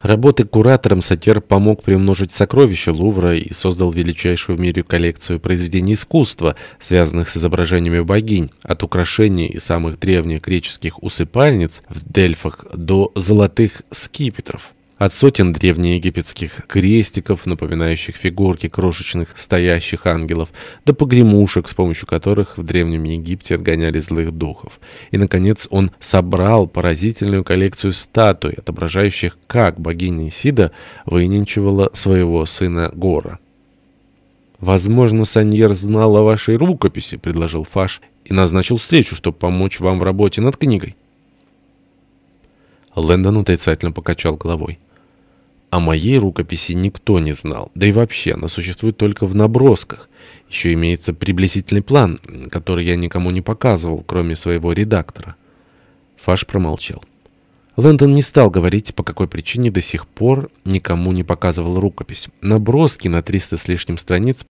Работы куратором Сатер помог приумножить сокровища Лувра и создал величайшую в мире коллекцию произведений искусства, связанных с изображениями богинь, от украшений и самых древних греческих усыпальниц в Дельфах до золотых скипетров. От сотен древнеегипетских крестиков, напоминающих фигурки крошечных стоящих ангелов, до погремушек, с помощью которых в Древнем Египте отгоняли злых духов. И, наконец, он собрал поразительную коллекцию статуй, отображающих, как богиня Исида выненчивала своего сына Гора. «Возможно, Саньер знал о вашей рукописи», — предложил Фаш, «и назначил встречу, чтобы помочь вам в работе над книгой». Лэндон отрицательно покачал головой. О моей рукописи никто не знал, да и вообще она существует только в набросках. Еще имеется приблизительный план, который я никому не показывал, кроме своего редактора. Фаш промолчал. Лэндон не стал говорить, по какой причине до сих пор никому не показывал рукопись. Наброски на 300 с лишним страниц